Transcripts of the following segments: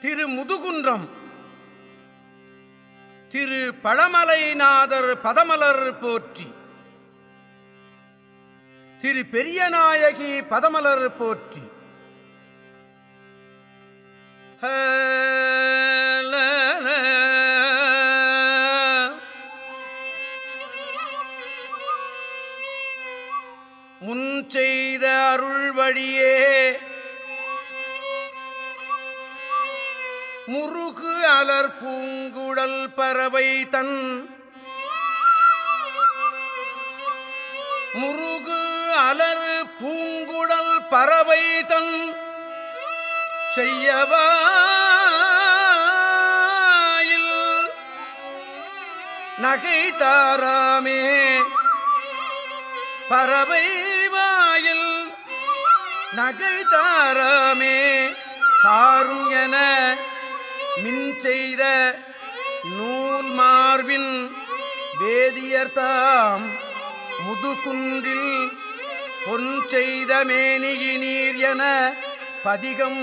திரு முதுகுன்றம் திரு பழமலைநாதர் பதமலர் போற்றி. திரு பெரியநாயகி பதமலர் போற்றி. முன் செய்த அருள் வழியே முருகு அலர் பூங்குழல் பறவை தன். முருகு அலர் பூங்குழல் பறவை தன். செய்யவாயில் நகை தாராமே. பறவை வாயில் நகை தாராமே. தாரும் என மின் செய்த நூல் மார்பின் வேதியர்தாம் முதுகுன்றில் பொன் செய்த மேனியினீர் என பதிகம்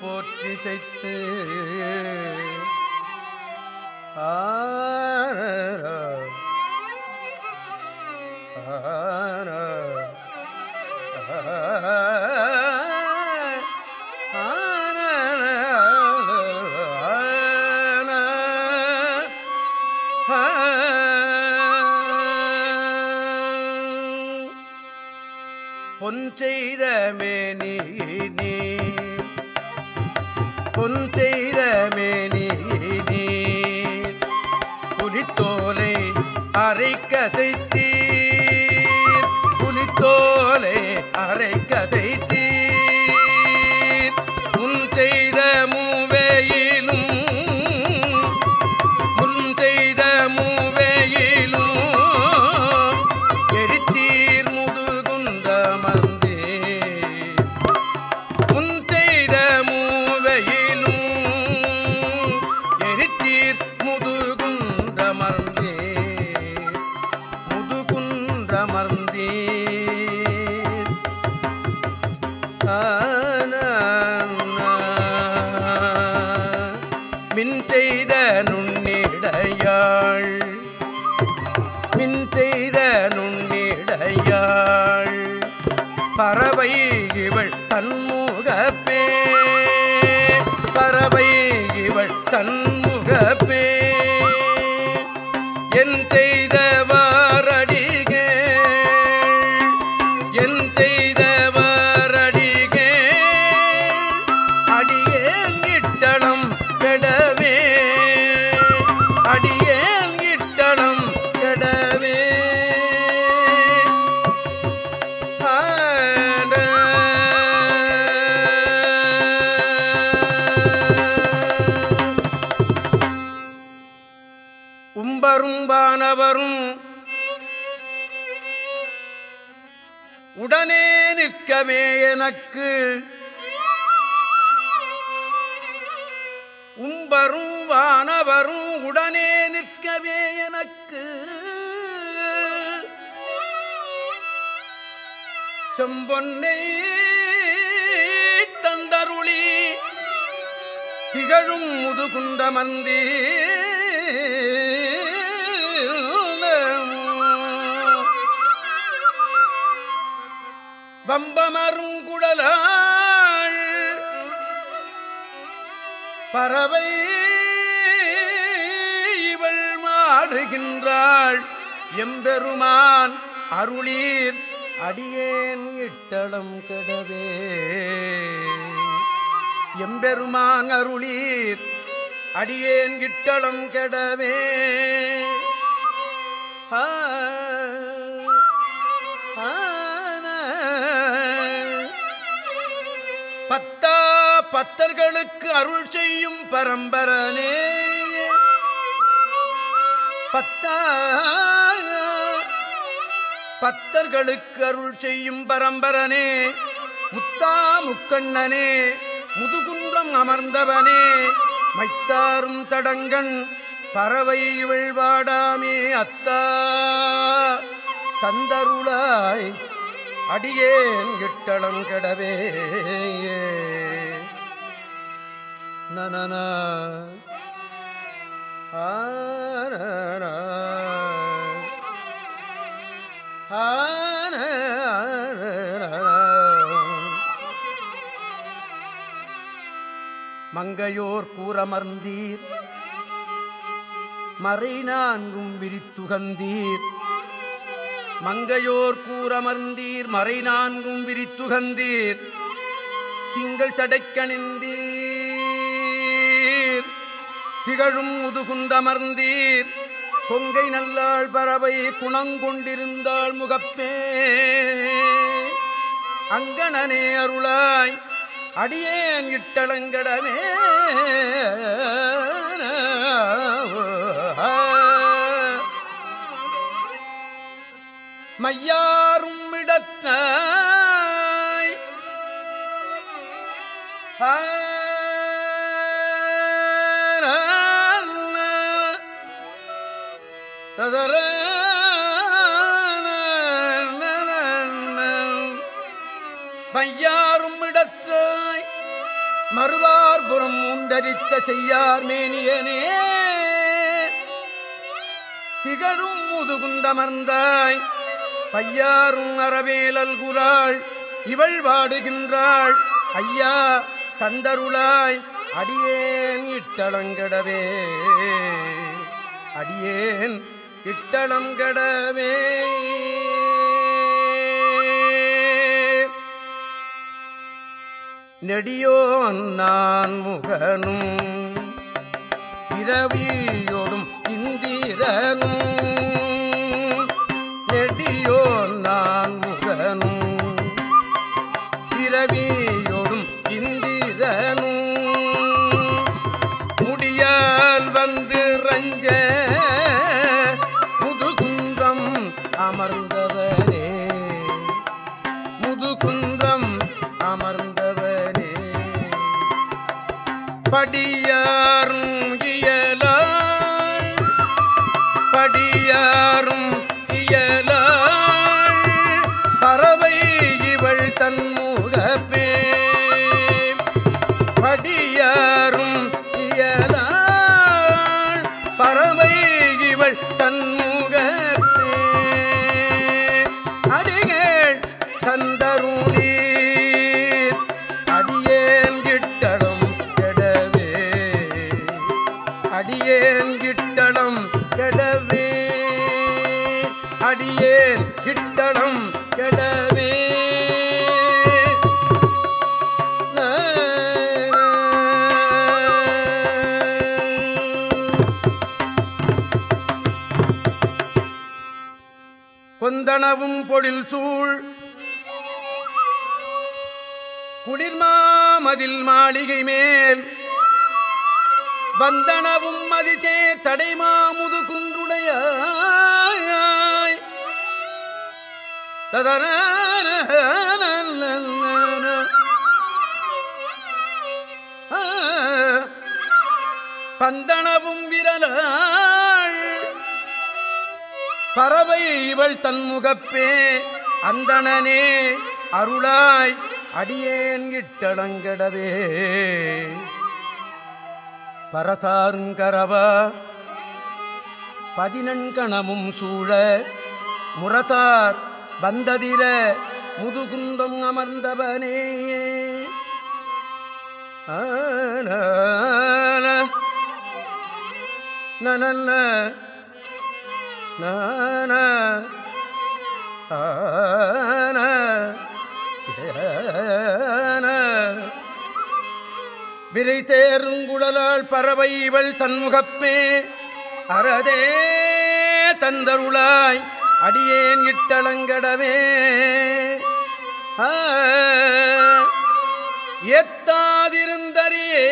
போற்றி செய்து. ஆரா பொன் செய்த மேனி நீ பொன் செய்த மேனி நீர் புலித்தோலை அரை கதைத்தீர் புலித்தோலை அரை கதைத்தீர் அமர்ந்தீர் மின் செய்த நுண்ணிடையாள். மின் செய்த நுண்ணிடையாள். பறவை இவள் தன்முகப்பே. பறவை இவள் தன்முகப்பே. என் செய்தவாரடிகே அன்பானவரும் உடனே நிற்கவே எனக்கு. உம்பரும் வானவரும் உடனே நிற்கவே எனக்கு. செம்பொன்னை தந்தருளி திகழும் முதுகுண்ட பம்பமருங்குடலாள் பறவை இவள் மாடுகின்றாள். எம்பெருமான் அருளீர் அடியேன் இட்டளம் கெடவே. எம்பெருமான் அருளீர் அடியேன் இட்டளம் கெடவே. ஆ, பத்தர்களுக்கு அருள் செய்யும் பரம்பரனே. பத்தா பத்தர்களுக்கு அருள் செய்யும் பரம்பரனே. முத்தா முக்கண்ணனே முதுகுன்றம் அமர்ந்தவனே. மைத்தாரும் தடங்கண் பறவை விழ்வாடாமே அத்தா. தந்தருளாய் அடியேன் இட்டளம் கிடவே. நனன மங்கையோர் கூறமர்ந்தீர். மறை நான்கும் விரித்துகந்தீர். மங்கையோர் கூறமர்ந்தீர் மறை நான்கும் விரித்துகந்தீர். திங்கள் சடைக்கணிந்தீர் திகழும் முதுகுண்டமர்ந்தீர் கொங்கை நல்லாள் பறவை குணங்கொண்டிருந்தாள் முகப்பே. அங்கணனே அருளாய் அடியேன் இட்டளங்கடமே மையாரும் இடத்தாய் ததர மையாரும் மறுவார் புறம் உண்டரித்த செய்யார் மேனியனே. திகழும் முதுகுண்டமர்ந்தாய் பையாரும் அறவேலல் குராள் இவள் வாடுகின்றாள். ஐயா தந்தருளாய் அடியேன் இட்டளங்கடவே. அடியேன் இட்டளங்கடவே நெடியோன் நான் முகனும் இரவியோடும் இந்திரனும். படியாரும் இயலாள் படியாரும் இயலாள் பறவை இவள் தன்முகப்பே படியாரும் இயலாள் பறவை கொந்தனவும் பொழில் சூழ். குளிர்மாமதில் மாளிகை மேல். வந்தனவும் மதித்தே தடைமாமுது குன்றுடைய ததன பந்தனவும் விரலா பறவை இவள் தன்முகப்பே அந்தணனே அருளாய் அடியேன் இட்டளங்கடவே பரதாருங்கரவா பதினண்கணமும் சூழ. முரதார் வந்ததிர முதுகுந்தம் அமர்ந்தவனே. ஆன நனல்ல நான விரை தேருங்குழலாள் பறவை இவள் தன்முகப்பே அறதே தந்தருளாய் அடியேன் இட்டளங்கடவே எத்தாதிருந்தறியே.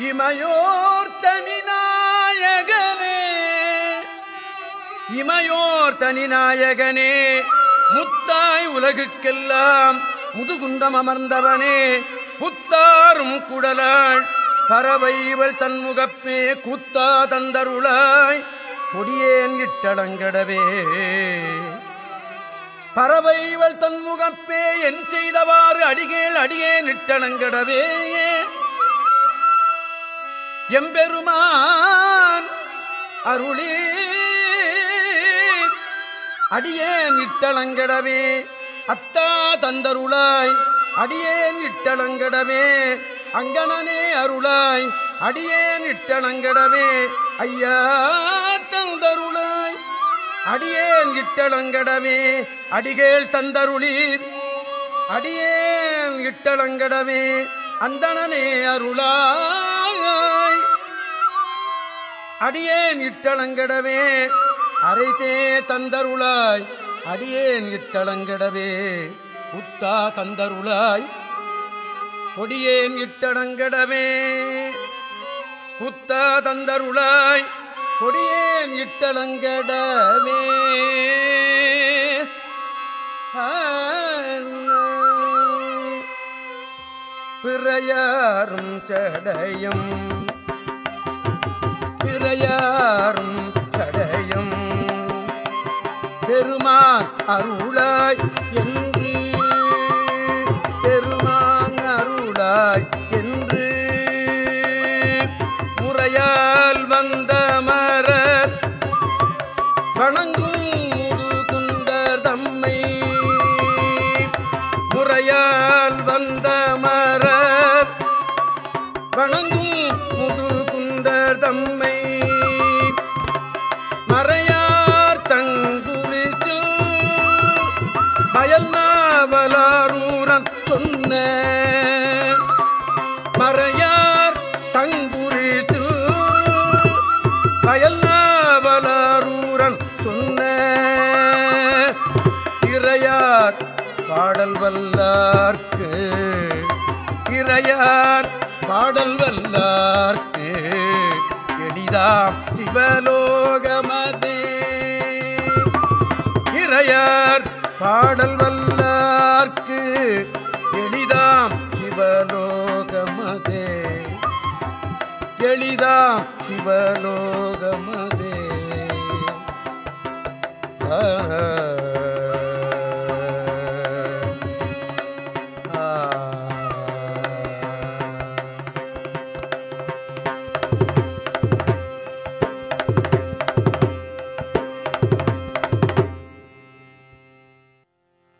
இமையோர் தனிநாயகனே இமையோர் தனிநாயகனே முத்தாய் உலகுக்கெல்லாம் முதுகுண்டம் அமர்ந்தவனே புத்தாரும் குடலாள் பறவை இவள் தன்முகப்பே குத்தா தந்தருளாய் கொடியேன் இட்டளங்கடவே பறவைவள் தன்முகப்பே என் செய்தவாறு அடிகேள் அடியே நிட்டணங்கடவே எம்பெருமான் அருளே. அடியேன் இட்டளங்கடவே அத்தா தந்தருளாய். அடியேன் இட்டளங்கடவே அங்கணனே அருளாய். அடியேன் இட்டளங்கடவே ஐயா தந்தருளாய். அடியேன் இட்டளங்கடவே அடிகேள் தந்தருளீர். அடியேன் இட்டளங்கடவே அந்தணனே அருளாய். அடியேன் இட்டளங்கடவே அரைதே தந்தருளாய் அடியேன் இட்டளங்கடவே உத்தா தந்தருளாய் கொடியேன் இட்டடங்கடவே குத்தா தந்தருளாய் கொடியேன் இட்டளங்கடவே பிறையாரும் சடையும் பிறையாரும் சடையும். பெருமான் அருளாய் என்று பெருமான் அருளாய் என்று. முறையால் வந்த மரர் வணங்கும் முதுகுண்டர் தம்மை. முறையால் வந்த மரர் வணங்கும் இறையார் பாடல் வல்லார்க்கு. இறையார் பாடல் வல்லார்க்கு. எளிதாம் சிவலோகமதே. இறையார் பாடல் வல்லார்க்கு. எளிதாம் சிவலோகமதே. எளிதாம் சிவலோகமதே. ஆ